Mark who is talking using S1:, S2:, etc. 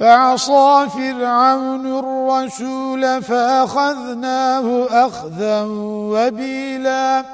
S1: فعصى فرعون الرسول فأخذناه أخذا وبيلا